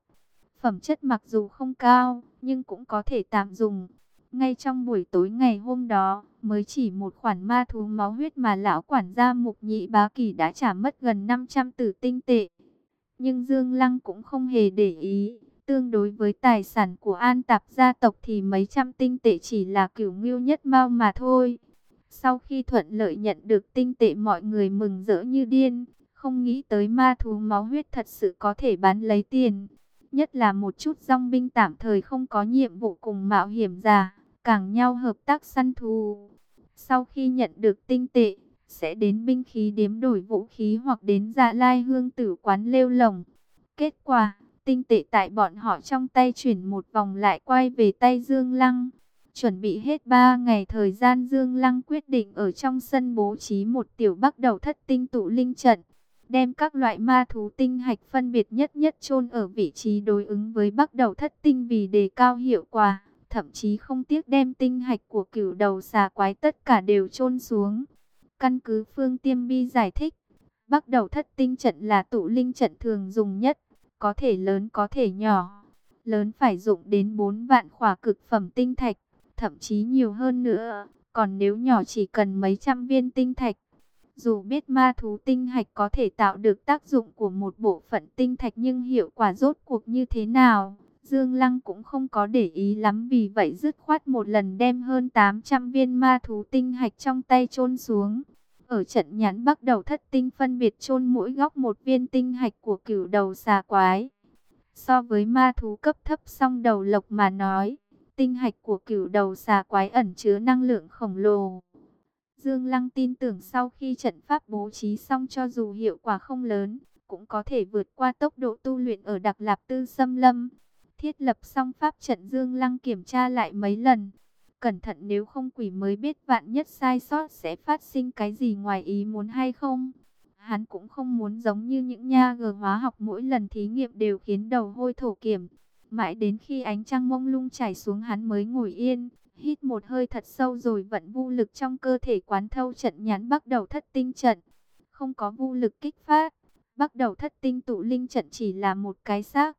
Phẩm chất mặc dù không cao, nhưng cũng có thể tạm dùng. Ngay trong buổi tối ngày hôm đó, mới chỉ một khoản ma thú máu huyết mà lão quản gia mục nhị bá kỳ đã trả mất gần 500 tử tinh tệ. Nhưng Dương Lăng cũng không hề để ý, tương đối với tài sản của an tạp gia tộc thì mấy trăm tinh tệ chỉ là kiểu ngưu nhất mau mà thôi. Sau khi thuận lợi nhận được tinh tệ mọi người mừng rỡ như điên, không nghĩ tới ma thú máu huyết thật sự có thể bán lấy tiền. Nhất là một chút dòng binh tạm thời không có nhiệm vụ cùng mạo hiểm giả, càng nhau hợp tác săn thù. Sau khi nhận được tinh tệ, sẽ đến binh khí điếm đổi vũ khí hoặc đến dạ lai hương tử quán lêu lồng. Kết quả, tinh tệ tại bọn họ trong tay chuyển một vòng lại quay về tay Dương Lăng. Chuẩn bị hết 3 ngày thời gian Dương Lăng quyết định ở trong sân bố trí một tiểu bắt đầu thất tinh tụ linh trận. Đem các loại ma thú tinh hạch phân biệt nhất nhất chôn ở vị trí đối ứng với bắt đầu thất tinh vì đề cao hiệu quả. Thậm chí không tiếc đem tinh hạch của cửu đầu xà quái tất cả đều chôn xuống. Căn cứ Phương Tiêm Bi giải thích, bắt đầu thất tinh trận là tụ linh trận thường dùng nhất, có thể lớn có thể nhỏ. Lớn phải dụng đến 4 vạn khỏa cực phẩm tinh thạch, thậm chí nhiều hơn nữa. Còn nếu nhỏ chỉ cần mấy trăm viên tinh thạch. Dù biết ma thú tinh hạch có thể tạo được tác dụng của một bộ phận tinh thạch nhưng hiệu quả rốt cuộc như thế nào, Dương Lăng cũng không có để ý lắm vì vậy dứt khoát một lần đem hơn 800 viên ma thú tinh hạch trong tay chôn xuống. Ở trận nhãn bắt đầu thất tinh phân biệt chôn mỗi góc một viên tinh hạch của cửu đầu xà quái. So với ma thú cấp thấp song đầu lộc mà nói, tinh hạch của cửu đầu xà quái ẩn chứa năng lượng khổng lồ. Dương Lăng tin tưởng sau khi trận pháp bố trí xong cho dù hiệu quả không lớn, cũng có thể vượt qua tốc độ tu luyện ở Đặc Lạp Tư Xâm Lâm. Thiết lập xong pháp trận Dương Lăng kiểm tra lại mấy lần. Cẩn thận nếu không quỷ mới biết vạn nhất sai sót sẽ phát sinh cái gì ngoài ý muốn hay không. Hắn cũng không muốn giống như những nha gờ hóa học mỗi lần thí nghiệm đều khiến đầu hôi thổ kiểm. Mãi đến khi ánh trăng mông lung chảy xuống hắn mới ngồi yên, hít một hơi thật sâu rồi vận vô lực trong cơ thể quán thâu trận nhãn bắt đầu thất tinh trận. Không có vô lực kích phát, bắt đầu thất tinh tụ linh trận chỉ là một cái xác.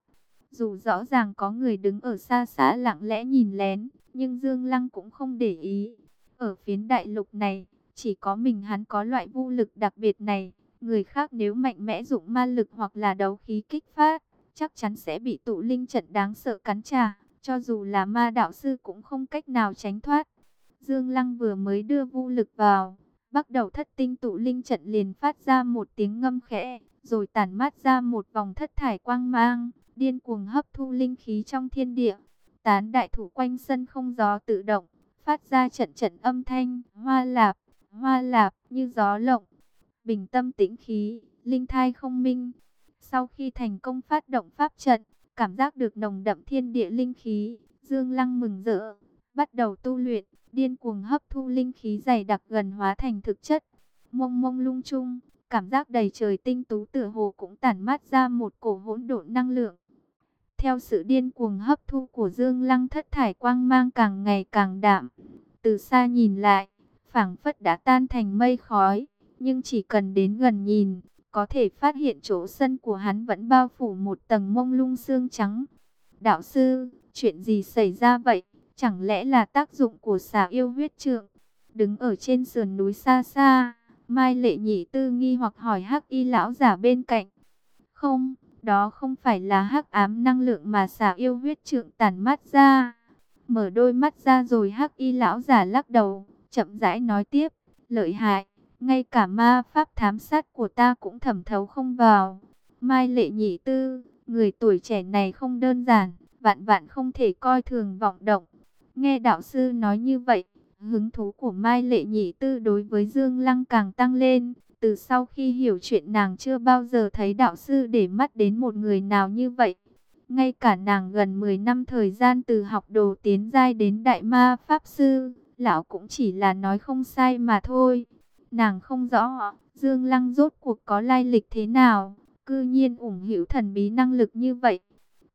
Dù rõ ràng có người đứng ở xa xã lặng lẽ nhìn lén, nhưng Dương Lăng cũng không để ý. Ở phiến đại lục này, chỉ có mình hắn có loại vũ lực đặc biệt này. Người khác nếu mạnh mẽ dụng ma lực hoặc là đấu khí kích phát, chắc chắn sẽ bị tụ linh trận đáng sợ cắn trả. Cho dù là ma đạo sư cũng không cách nào tránh thoát. Dương Lăng vừa mới đưa vũ lực vào, bắt đầu thất tinh tụ linh trận liền phát ra một tiếng ngâm khẽ, rồi tản mát ra một vòng thất thải quang mang, điên cuồng hấp thu linh khí trong thiên địa. Tán đại thủ quanh sân không gió tự động, phát ra trận trận âm thanh, hoa lạp, hoa lạp như gió lộng. Bình tâm tĩnh khí, linh thai không minh. Sau khi thành công phát động pháp trận, cảm giác được nồng đậm thiên địa linh khí, Dương Lăng mừng rỡ, bắt đầu tu luyện, điên cuồng hấp thu linh khí dày đặc gần hóa thành thực chất. Mông mông lung chung, cảm giác đầy trời tinh tú tựa hồ cũng tản mát ra một cổ hỗn độn năng lượng. Theo sự điên cuồng hấp thu của Dương Lăng thất thải quang mang càng ngày càng đạm. Từ xa nhìn lại, phảng phất đã tan thành mây khói, nhưng chỉ cần đến gần nhìn, có thể phát hiện chỗ sân của hắn vẫn bao phủ một tầng mông lung xương trắng. Đạo sư, chuyện gì xảy ra vậy? Chẳng lẽ là tác dụng của xà yêu huyết trượng? Đứng ở trên sườn núi xa xa, Mai Lệ Nhị Tư nghi hoặc hỏi Hắc Y lão giả bên cạnh. Không, đó không phải là hắc ám năng lượng mà xà yêu huyết trượng tàn mắt ra. Mở đôi mắt ra rồi Hắc Y lão giả lắc đầu, chậm rãi nói tiếp, lợi hại. Ngay cả ma pháp thám sát của ta cũng thẩm thấu không vào. Mai lệ nhị tư, người tuổi trẻ này không đơn giản, vạn vạn không thể coi thường vọng động. Nghe đạo sư nói như vậy, hứng thú của Mai lệ nhị tư đối với Dương Lăng càng tăng lên. Từ sau khi hiểu chuyện nàng chưa bao giờ thấy đạo sư để mắt đến một người nào như vậy. Ngay cả nàng gần 10 năm thời gian từ học đồ tiến giai đến đại ma pháp sư, lão cũng chỉ là nói không sai mà thôi. Nàng không rõ Dương Lăng rốt cuộc có lai lịch thế nào, cư nhiên ủng hữu thần bí năng lực như vậy.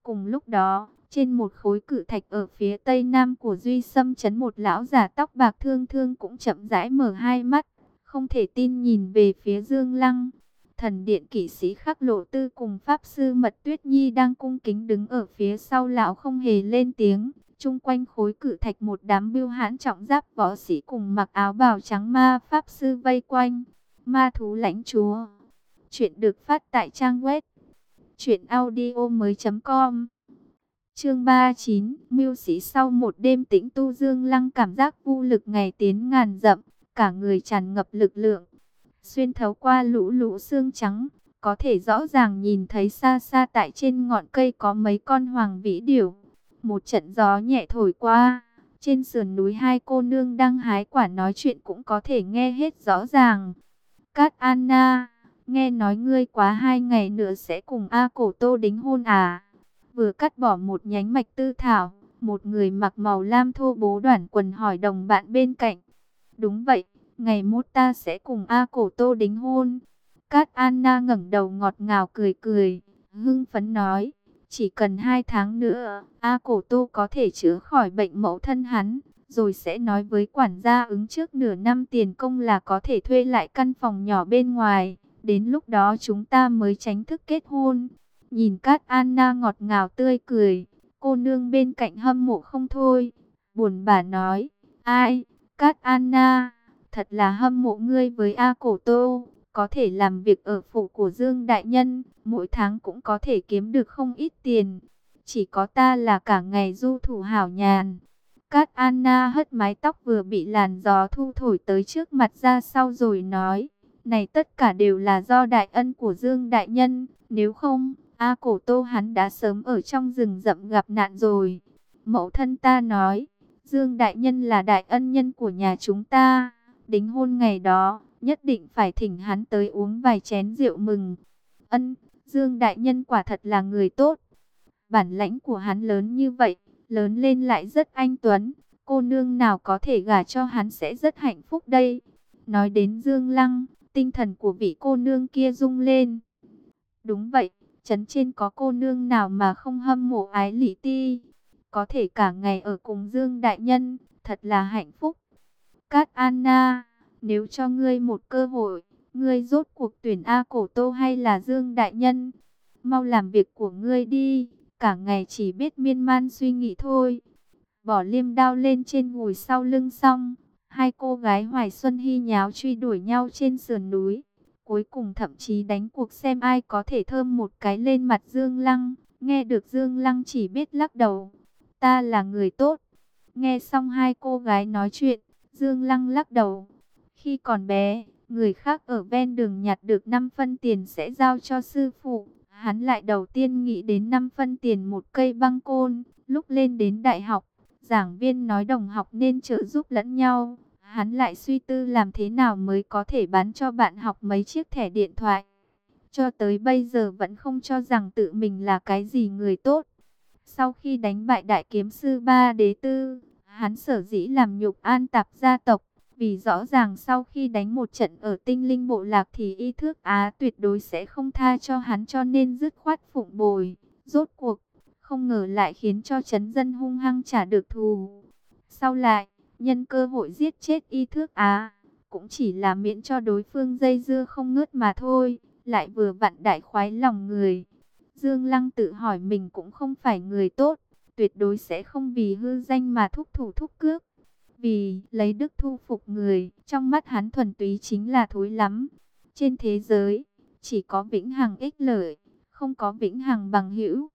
Cùng lúc đó, trên một khối cự thạch ở phía tây nam của Duy Sâm chấn một lão giả tóc bạc thương thương cũng chậm rãi mở hai mắt, không thể tin nhìn về phía Dương Lăng. Thần điện kỵ sĩ khắc lộ tư cùng Pháp sư Mật Tuyết Nhi đang cung kính đứng ở phía sau lão không hề lên tiếng. Trung quanh khối cử thạch một đám biêu hãn trọng giáp võ sĩ cùng mặc áo bào trắng ma pháp sư vây quanh. Ma thú lãnh chúa. Chuyện được phát tại trang web. Chuyện audio mới com. Chương 39, mưu sĩ sau một đêm tĩnh tu dương lăng cảm giác vô lực ngày tiến ngàn dặm, cả người tràn ngập lực lượng. Xuyên thấu qua lũ lũ xương trắng, có thể rõ ràng nhìn thấy xa xa tại trên ngọn cây có mấy con hoàng vĩ điểu. Một trận gió nhẹ thổi qua, trên sườn núi hai cô nương đang hái quả nói chuyện cũng có thể nghe hết rõ ràng. Cát Anna, nghe nói ngươi quá hai ngày nữa sẽ cùng A Cổ Tô đính hôn à? Vừa cắt bỏ một nhánh mạch tư thảo, Một người mặc màu lam thô bố đoản quần hỏi đồng bạn bên cạnh. Đúng vậy, ngày mốt ta sẽ cùng A Cổ Tô đính hôn. Cát Anna ngẩng đầu ngọt ngào cười cười, hưng phấn nói. Chỉ cần hai tháng nữa, A Cổ Tô có thể chữa khỏi bệnh mẫu thân hắn, rồi sẽ nói với quản gia ứng trước nửa năm tiền công là có thể thuê lại căn phòng nhỏ bên ngoài. Đến lúc đó chúng ta mới tránh thức kết hôn. Nhìn Cát Anna ngọt ngào tươi cười, cô nương bên cạnh hâm mộ không thôi. Buồn bà nói, ai, Cát Anna, thật là hâm mộ ngươi với A Cổ Tô, có thể làm việc ở phủ của Dương Đại Nhân, mỗi tháng cũng có thể kiếm được không ít tiền. Chỉ có ta là cả ngày du thủ hảo nhàn. Cát Anna hất mái tóc vừa bị làn gió thu thổi tới trước mặt ra sau rồi nói, này tất cả đều là do đại ân của Dương Đại Nhân, nếu không, A Cổ Tô hắn đã sớm ở trong rừng rậm gặp nạn rồi. Mẫu thân ta nói, Dương Đại Nhân là đại ân nhân của nhà chúng ta, đính hôn ngày đó, nhất định phải thỉnh hắn tới uống vài chén rượu mừng. Ân, Dương Đại Nhân quả thật là người tốt. Bản lãnh của hắn lớn như vậy, lớn lên lại rất anh tuấn. Cô nương nào có thể gả cho hắn sẽ rất hạnh phúc đây. Nói đến Dương Lăng, tinh thần của vị cô nương kia rung lên. Đúng vậy, chấn trên có cô nương nào mà không hâm mộ ái lý ti. Có thể cả ngày ở cùng Dương Đại Nhân, thật là hạnh phúc. Cát Anna, nếu cho ngươi một cơ hội, ngươi rốt cuộc tuyển A Cổ Tô hay là Dương Đại Nhân? Mau làm việc của ngươi đi, cả ngày chỉ biết miên man suy nghĩ thôi. Bỏ liêm đao lên trên ngồi sau lưng xong, hai cô gái Hoài Xuân Hy nháo truy đuổi nhau trên sườn núi. Cuối cùng thậm chí đánh cuộc xem ai có thể thơm một cái lên mặt Dương Lăng. Nghe được Dương Lăng chỉ biết lắc đầu. Ta là người tốt. Nghe xong hai cô gái nói chuyện, Dương Lăng lắc đầu. Khi còn bé, người khác ở ven đường nhặt được 5 phân tiền sẽ giao cho sư phụ. Hắn lại đầu tiên nghĩ đến 5 phân tiền một cây băng côn. Lúc lên đến đại học, giảng viên nói đồng học nên trợ giúp lẫn nhau. Hắn lại suy tư làm thế nào mới có thể bán cho bạn học mấy chiếc thẻ điện thoại. Cho tới bây giờ vẫn không cho rằng tự mình là cái gì người tốt. Sau khi đánh bại đại kiếm sư ba đế tư, hắn sở dĩ làm nhục an tạp gia tộc. Vì rõ ràng sau khi đánh một trận ở tinh linh bộ lạc thì y thước Á tuyệt đối sẽ không tha cho hắn cho nên dứt khoát phụng bồi. Rốt cuộc, không ngờ lại khiến cho chấn dân hung hăng trả được thù. Sau lại, nhân cơ hội giết chết y thước Á, cũng chỉ là miễn cho đối phương dây dưa không ngớt mà thôi, lại vừa vặn đại khoái lòng người. Dương Lăng tự hỏi mình cũng không phải người tốt, tuyệt đối sẽ không vì hư danh mà thúc thủ thúc cước. Vì lấy đức thu phục người, trong mắt hắn thuần túy chính là thối lắm. Trên thế giới, chỉ có vĩnh hằng ích lợi, không có vĩnh hằng bằng hữu.